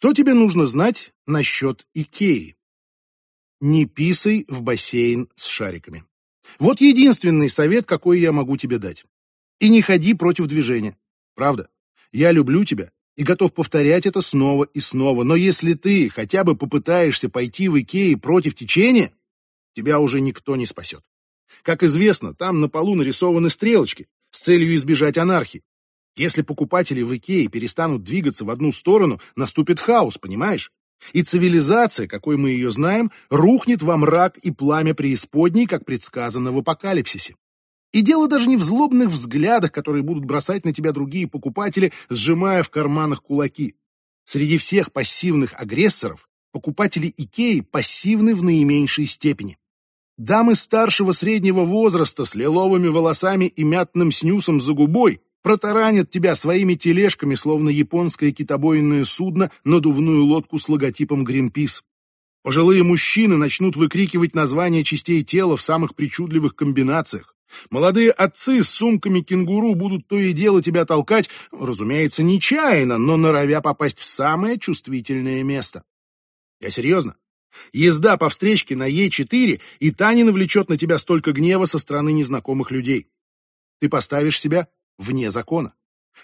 Что тебе нужно знать насчет Икеи? Не писай в бассейн с шариками. Вот единственный совет, какой я могу тебе дать. И не ходи против движения. Правда. Я люблю тебя и готов повторять это снова и снова. Но если ты хотя бы попытаешься пойти в Икеи против течения, тебя уже никто не спасет. Как известно, там на полу нарисованы стрелочки с целью избежать анархии. Если покупатели в Икее перестанут двигаться в одну сторону, наступит хаос, понимаешь? И цивилизация, какой мы ее знаем, рухнет во мрак и пламя преисподней, как предсказано в апокалипсисе. И дело даже не в злобных взглядах, которые будут бросать на тебя другие покупатели, сжимая в карманах кулаки. Среди всех пассивных агрессоров покупатели Икеи пассивны в наименьшей степени. Дамы старшего среднего возраста с лиловыми волосами и мятным снюсом за губой протаранят тебя своими тележками, словно японское китобойное судно, надувную лодку с логотипом Greenpeace. Пожилые мужчины начнут выкрикивать названия частей тела в самых причудливых комбинациях. Молодые отцы с сумками кенгуру будут то и дело тебя толкать, разумеется, нечаянно, но норовя попасть в самое чувствительное место. Я серьезно. Езда по встречке на Е4 и та не навлечет на тебя столько гнева со стороны незнакомых людей. Ты поставишь себя вне закона.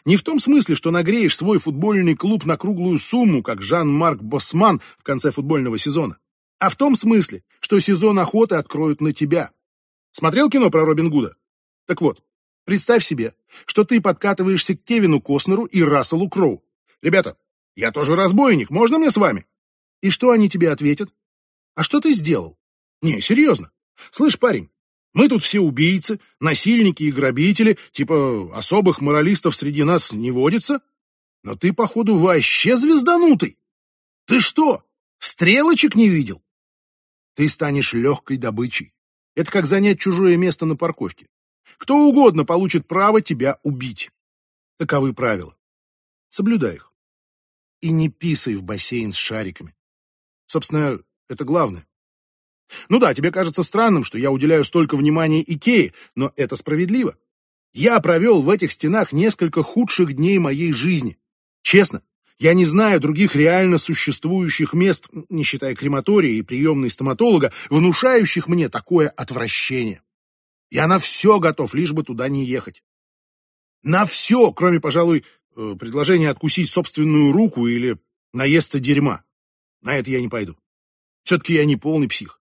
Не в том смысле, что нагреешь свой футбольный клуб на круглую сумму, как Жан-Марк Босман в конце футбольного сезона, а в том смысле, что сезон охоты откроют на тебя. Смотрел кино про Робин Гуда? Так вот, представь себе, что ты подкатываешься к Кевину Костнеру и Расселу Кроу. Ребята, я тоже разбойник, можно мне с вами? И что они тебе ответят? А что ты сделал? Не, серьезно. Слышь, парень, мы тут все убийцы, насильники и грабители, типа особых моралистов среди нас не водится. Но ты, походу, вообще звезданутый. Ты что, стрелочек не видел? Ты станешь легкой добычей. Это как занять чужое место на парковке. Кто угодно получит право тебя убить. Таковы правила. Соблюдай их. И не писай в бассейн с шариками. Собственно, это главное. Ну да, тебе кажется странным, что я уделяю столько внимания Икее, но это справедливо. Я провел в этих стенах несколько худших дней моей жизни. Честно, я не знаю других реально существующих мест, не считая крематория и приемной стоматолога, внушающих мне такое отвращение. Я на все готов, лишь бы туда не ехать. На все, кроме, пожалуй, э, предложения откусить собственную руку или наесться дерьма. На это я не пойду. Все-таки я не полный псих.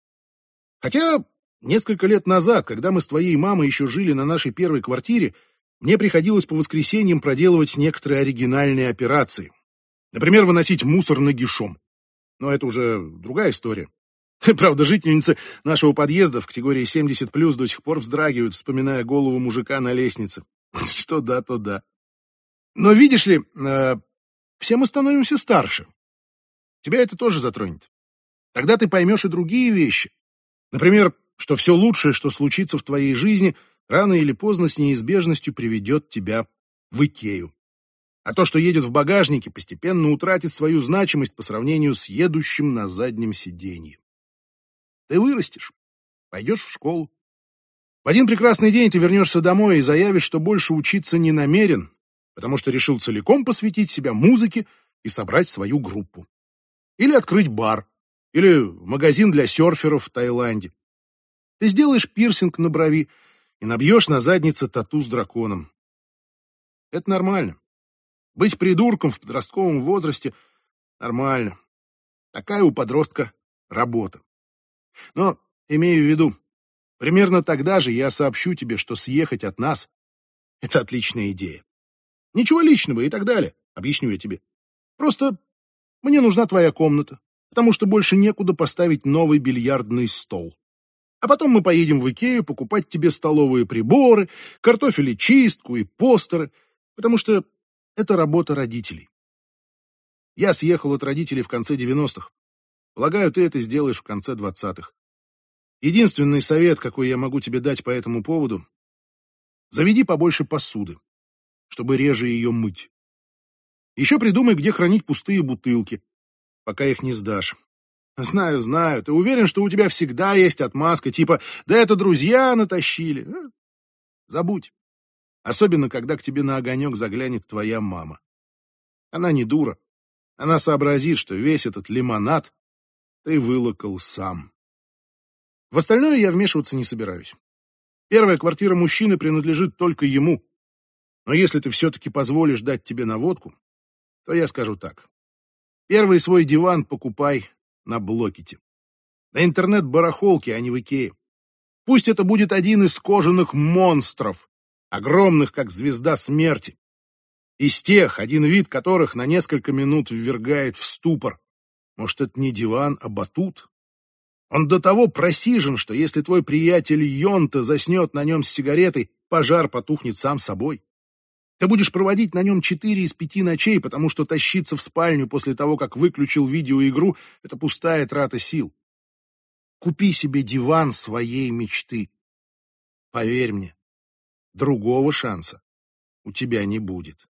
Хотя несколько лет назад, когда мы с твоей мамой еще жили на нашей первой квартире, мне приходилось по воскресеньям проделывать некоторые оригинальные операции. Например, выносить мусор нагишом. Но это уже другая история. Правда, жительницы нашего подъезда в категории 70+, до сих пор вздрагивают, вспоминая голову мужика на лестнице. Что да, то да. Но видишь ли, э, все мы становимся старше. Тебя это тоже затронет. Тогда ты поймешь и другие вещи. Например, что все лучшее, что случится в твоей жизни, рано или поздно с неизбежностью приведет тебя в Икею. А то, что едет в багажнике, постепенно утратит свою значимость по сравнению с едущим на заднем сиденье. Ты вырастешь, пойдешь в школу. В один прекрасный день ты вернешься домой и заявишь, что больше учиться не намерен, потому что решил целиком посвятить себя музыке и собрать свою группу. Или открыть бар, или магазин для серферов в Таиланде. Ты сделаешь пирсинг на брови и набьешь на заднице тату с драконом. Это нормально. Быть придурком в подростковом возрасте нормально. Такая у подростка работа. Но имею в виду, примерно тогда же я сообщу тебе, что съехать от нас — это отличная идея. Ничего личного и так далее, объясню я тебе. Просто мне нужна твоя комната, потому что больше некуда поставить новый бильярдный стол. А потом мы поедем в Икею покупать тебе столовые приборы, картофелечистку и постеры, потому что это работа родителей. Я съехал от родителей в конце 90-х. Полагаю, ты это сделаешь в конце 20-х. Единственный совет, какой я могу тебе дать по этому поводу — заведи побольше посуды, чтобы реже ее мыть. Еще придумай, где хранить пустые бутылки, пока их не сдашь. Знаю, знаю, ты уверен, что у тебя всегда есть отмазка, типа «да это друзья натащили». Э, забудь. Особенно, когда к тебе на огонек заглянет твоя мама. Она не дура. Она сообразит, что весь этот лимонад ты вылокал сам. В остальное я вмешиваться не собираюсь. Первая квартира мужчины принадлежит только ему. Но если ты все-таки позволишь дать тебе наводку, то я скажу так. Первый свой диван покупай на Блокете. На интернет-барахолке, а не в Икее. Пусть это будет один из кожаных монстров, огромных, как звезда смерти. Из тех, один вид которых на несколько минут ввергает в ступор. Может, это не диван, а батут? Он до того просижен, что если твой приятель Йонта заснет на нем с сигаретой, пожар потухнет сам собой. Ты будешь проводить на нем четыре из пяти ночей, потому что тащиться в спальню после того, как выключил видеоигру, это пустая трата сил. Купи себе диван своей мечты. Поверь мне, другого шанса у тебя не будет.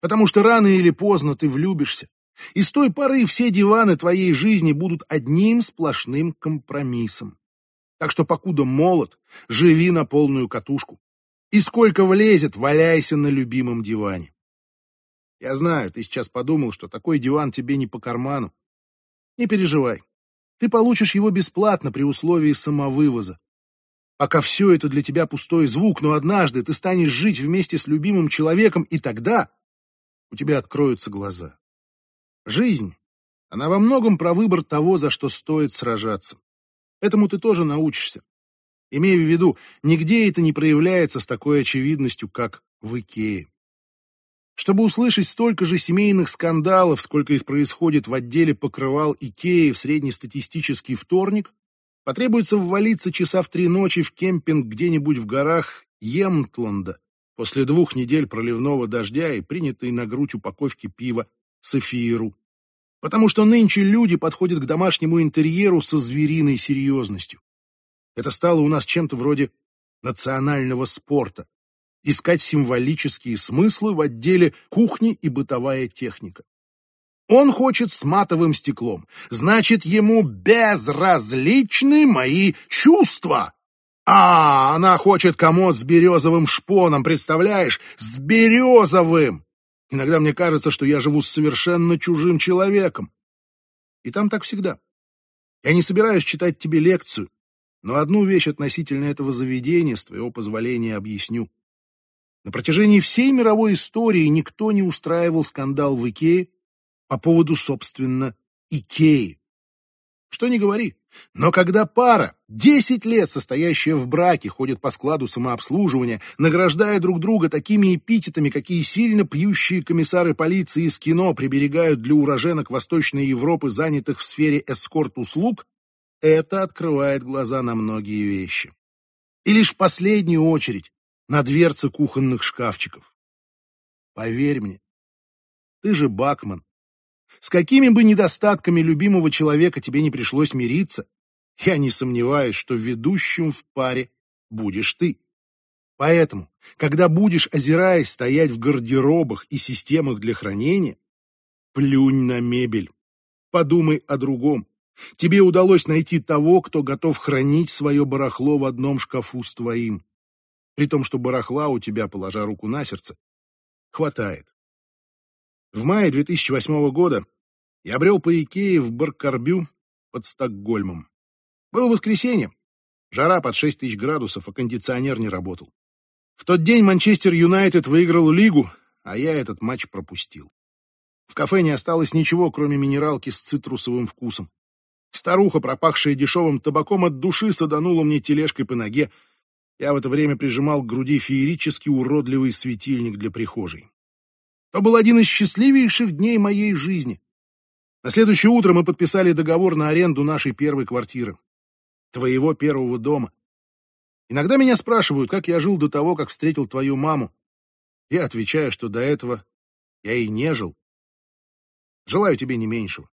Потому что рано или поздно ты влюбишься, и с той поры все диваны твоей жизни будут одним сплошным компромиссом. Так что покуда молод, живи на полную катушку. И сколько влезет, валяйся на любимом диване. Я знаю, ты сейчас подумал, что такой диван тебе не по карману. Не переживай. Ты получишь его бесплатно при условии самовывоза. Пока все это для тебя пустой звук, но однажды ты станешь жить вместе с любимым человеком, и тогда у тебя откроются глаза. Жизнь, она во многом про выбор того, за что стоит сражаться. Этому ты тоже научишься. Имею в виду, нигде это не проявляется с такой очевидностью, как в Икее. Чтобы услышать столько же семейных скандалов, сколько их происходит в отделе покрывал Икеи в среднестатистический вторник, потребуется ввалиться часа в три ночи в кемпинг где-нибудь в горах Емтланда после двух недель проливного дождя и принятой на грудь упаковки пива Софиеру. Потому что нынче люди подходят к домашнему интерьеру со звериной серьезностью. Это стало у нас чем-то вроде национального спорта. Искать символические смыслы в отделе кухни и бытовая техника. Он хочет с матовым стеклом. Значит, ему безразличны мои чувства. А, она хочет комод с березовым шпоном, представляешь? С березовым! Иногда мне кажется, что я живу с совершенно чужим человеком. И там так всегда. Я не собираюсь читать тебе лекцию, но одну вещь относительно этого заведения, с твоего позволения, объясню. На протяжении всей мировой истории никто не устраивал скандал в Икее по поводу, собственно, Икеи. Что ни говори, но когда пара, десять лет состоящая в браке, ходит по складу самообслуживания, награждая друг друга такими эпитетами, какие сильно пьющие комиссары полиции из кино приберегают для уроженок Восточной Европы, занятых в сфере эскорт-услуг, это открывает глаза на многие вещи. И лишь в последнюю очередь на дверцы кухонных шкафчиков. Поверь мне, ты же Бакман, с какими бы недостатками любимого человека тебе не пришлось мириться, я не сомневаюсь, что ведущим в паре будешь ты. Поэтому, когда будешь, озираясь, стоять в гардеробах и системах для хранения, плюнь на мебель. Подумай о другом. Тебе удалось найти того, кто готов хранить свое барахло в одном шкафу с твоим. При том, что барахла у тебя, положа руку на сердце, хватает. В мае 2008 года я брел по Икее в Баркарбю под Стокгольмом. Было воскресенье. Жара под 6 тысяч градусов, а кондиционер не работал. В тот день Манчестер Юнайтед выиграл лигу, а я этот матч пропустил. В кафе не осталось ничего, кроме минералки с цитрусовым вкусом. Старуха, пропахшая дешевым табаком от души, саданула мне тележкой по ноге. Я в это время прижимал к груди феерически уродливый светильник для прихожей. То был один из счастливейших дней моей жизни. На следующее утро мы подписали договор на аренду нашей первой квартиры. Твоего первого дома. Иногда меня спрашивают, как я жил до того, как встретил твою маму. Я отвечаю, что до этого я и не жил. Желаю тебе не меньшего.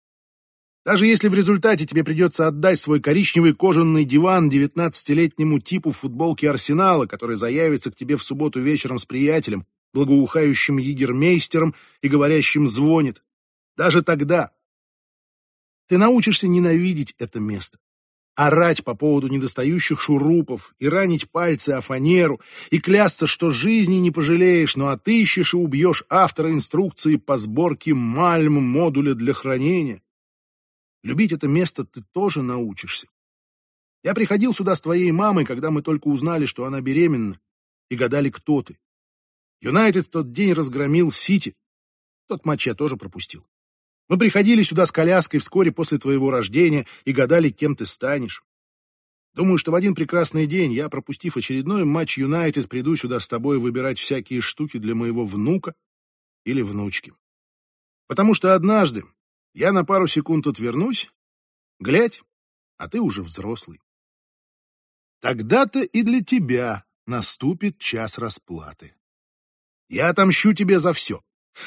Даже если в результате тебе придется отдать свой коричневый кожаный диван девятнадцатилетнему типу футболки Арсенала, который заявится к тебе в субботу вечером с приятелем, благоухающим егермейстером и говорящим «звонит». Даже тогда ты научишься ненавидеть это место. орать по поводу недостающих шурупов и ранить пальцы о фанеру и клясться, что жизни не пожалеешь, но отыщешь и убьешь автора инструкции по сборке мальм модуля для хранения. Любить это место ты тоже научишься. Я приходил сюда с твоей мамой, когда мы только узнали, что она беременна, и гадали, кто ты. Юнайтед в тот день разгромил Сити. Тот матч я тоже пропустил. Мы приходили сюда с коляской вскоре после твоего рождения и гадали, кем ты станешь. Думаю, что в один прекрасный день я, пропустив очередной матч Юнайтед, приду сюда с тобой выбирать всякие штуки для моего внука или внучки. Потому что однажды я на пару секунд отвернусь, глядь, а ты уже взрослый. Тогда-то и для тебя наступит час расплаты. Я отомщу тебе за все.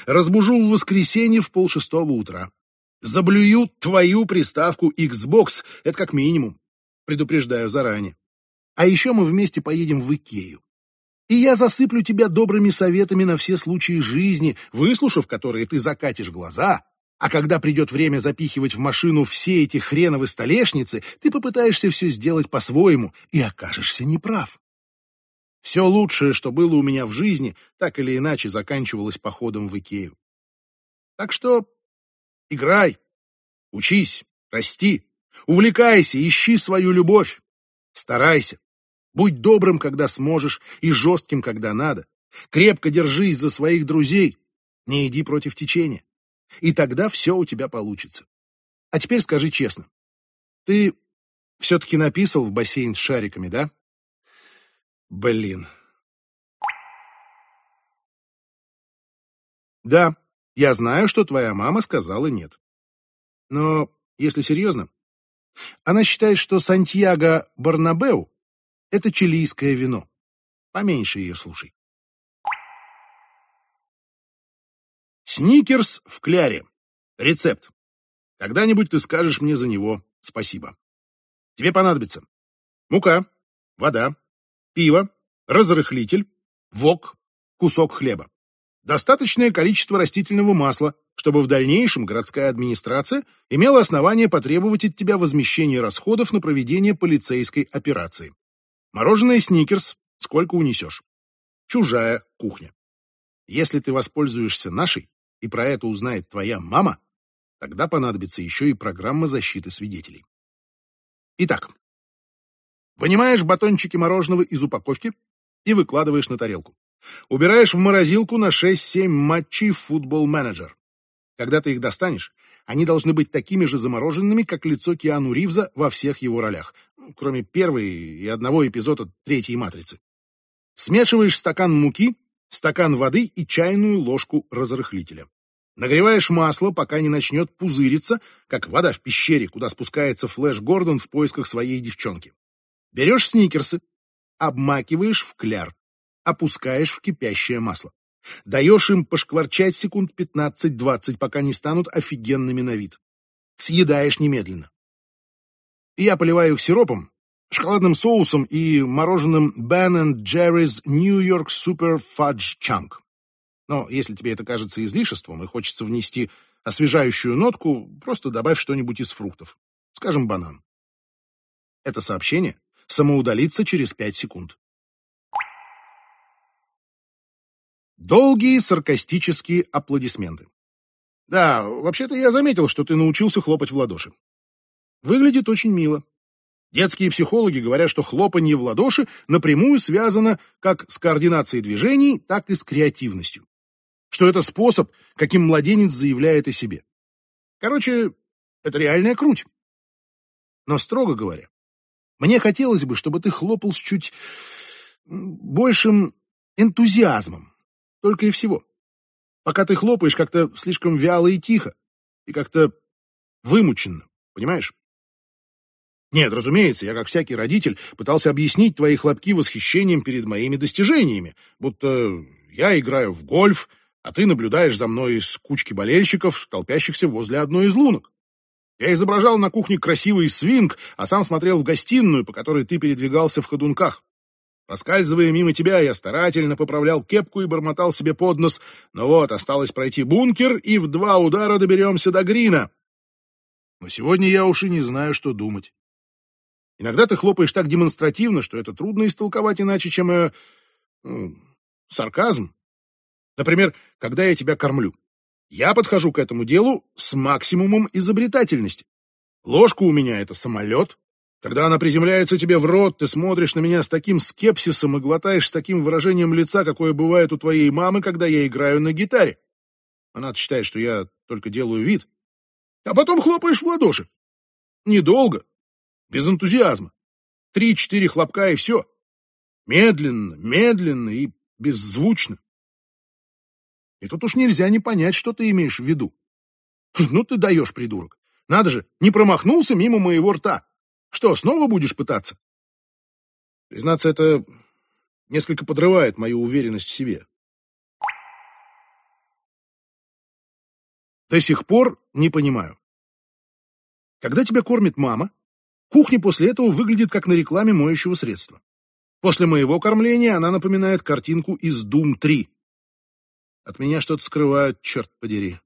Разбужу в воскресенье в полшестого утра. Заблюю твою приставку Xbox, это как минимум. Предупреждаю заранее. А еще мы вместе поедем в Икею. И я засыплю тебя добрыми советами на все случаи жизни, выслушав которые ты закатишь глаза, а когда придет время запихивать в машину все эти хреновы столешницы, ты попытаешься все сделать по-своему и окажешься неправ. Все лучшее, что было у меня в жизни, так или иначе заканчивалось походом в Икею. Так что играй, учись, расти, увлекайся, ищи свою любовь, старайся. Будь добрым, когда сможешь, и жестким, когда надо. Крепко держись за своих друзей, не иди против течения. И тогда все у тебя получится. А теперь скажи честно, ты все-таки написал в бассейн с шариками, да? Блин. Да, я знаю, что твоя мама сказала нет. Но, если серьезно, она считает, что Сантьяго Барнабеу — это чилийское вино. Поменьше ее слушай. Сникерс в кляре. Рецепт. Когда-нибудь ты скажешь мне за него спасибо. Тебе понадобится мука, вода, пиво, разрыхлитель, вок, кусок хлеба. Достаточное количество растительного масла, чтобы в дальнейшем городская администрация имела основание потребовать от тебя возмещения расходов на проведение полицейской операции. Мороженое «Сникерс» сколько унесешь. Чужая кухня. Если ты воспользуешься нашей, и про это узнает твоя мама, тогда понадобится еще и программа защиты свидетелей. Итак, Вынимаешь батончики мороженого из упаковки и выкладываешь на тарелку. Убираешь в морозилку на 6-7 матчей футбол-менеджер. Когда ты их достанешь, они должны быть такими же замороженными, как лицо Киану Ривза во всех его ролях, ну, кроме первой и одного эпизода третьей «Матрицы». Смешиваешь стакан муки, стакан воды и чайную ложку разрыхлителя. Нагреваешь масло, пока не начнет пузыриться, как вода в пещере, куда спускается Флэш Гордон в поисках своей девчонки. Берешь сникерсы, обмакиваешь в кляр, опускаешь в кипящее масло. Даешь им пошкварчать секунд 15-20, пока не станут офигенными на вид. Съедаешь немедленно. Я поливаю их сиропом, шоколадным соусом и мороженым Ben Jerry's New York Super Fudge Chunk. Но если тебе это кажется излишеством и хочется внести освежающую нотку, просто добавь что-нибудь из фруктов. Скажем, банан. Это сообщение самоудалиться через пять секунд. Долгие саркастические аплодисменты. Да, вообще-то я заметил, что ты научился хлопать в ладоши. Выглядит очень мило. Детские психологи говорят, что хлопанье в ладоши напрямую связано как с координацией движений, так и с креативностью. Что это способ, каким младенец заявляет о себе. Короче, это реальная круть. Но, строго говоря, мне хотелось бы, чтобы ты хлопал с чуть большим энтузиазмом. Только и всего. Пока ты хлопаешь как-то слишком вяло и тихо. И как-то вымученно. Понимаешь? Нет, разумеется, я, как всякий родитель, пытался объяснить твои хлопки восхищением перед моими достижениями, будто я играю в гольф, а ты наблюдаешь за мной из кучки болельщиков, толпящихся возле одной из лунок. Я изображал на кухне красивый свинг, а сам смотрел в гостиную, по которой ты передвигался в ходунках. Проскальзывая мимо тебя, я старательно поправлял кепку и бормотал себе под нос. Но вот, осталось пройти бункер, и в два удара доберемся до Грина. Но сегодня я уж и не знаю, что думать. Иногда ты хлопаешь так демонстративно, что это трудно истолковать иначе, чем э, э, сарказм. Например, когда я тебя кормлю. Я подхожу к этому делу с максимумом изобретательности. Ложка у меня — это самолет. Когда она приземляется тебе в рот, ты смотришь на меня с таким скепсисом и глотаешь с таким выражением лица, какое бывает у твоей мамы, когда я играю на гитаре. Она считает, что я только делаю вид. А потом хлопаешь в ладоши. Недолго, без энтузиазма. Три-четыре хлопка и все. Медленно, медленно и беззвучно. И тут уж нельзя не понять, что ты имеешь в виду. Ну ты даешь, придурок. Надо же, не промахнулся мимо моего рта. Что, снова будешь пытаться? Признаться, это несколько подрывает мою уверенность в себе. До сих пор не понимаю. Когда тебя кормит мама, кухня после этого выглядит как на рекламе моющего средства. После моего кормления она напоминает картинку из Doom 3. От меня что-то скрывают, черт подери.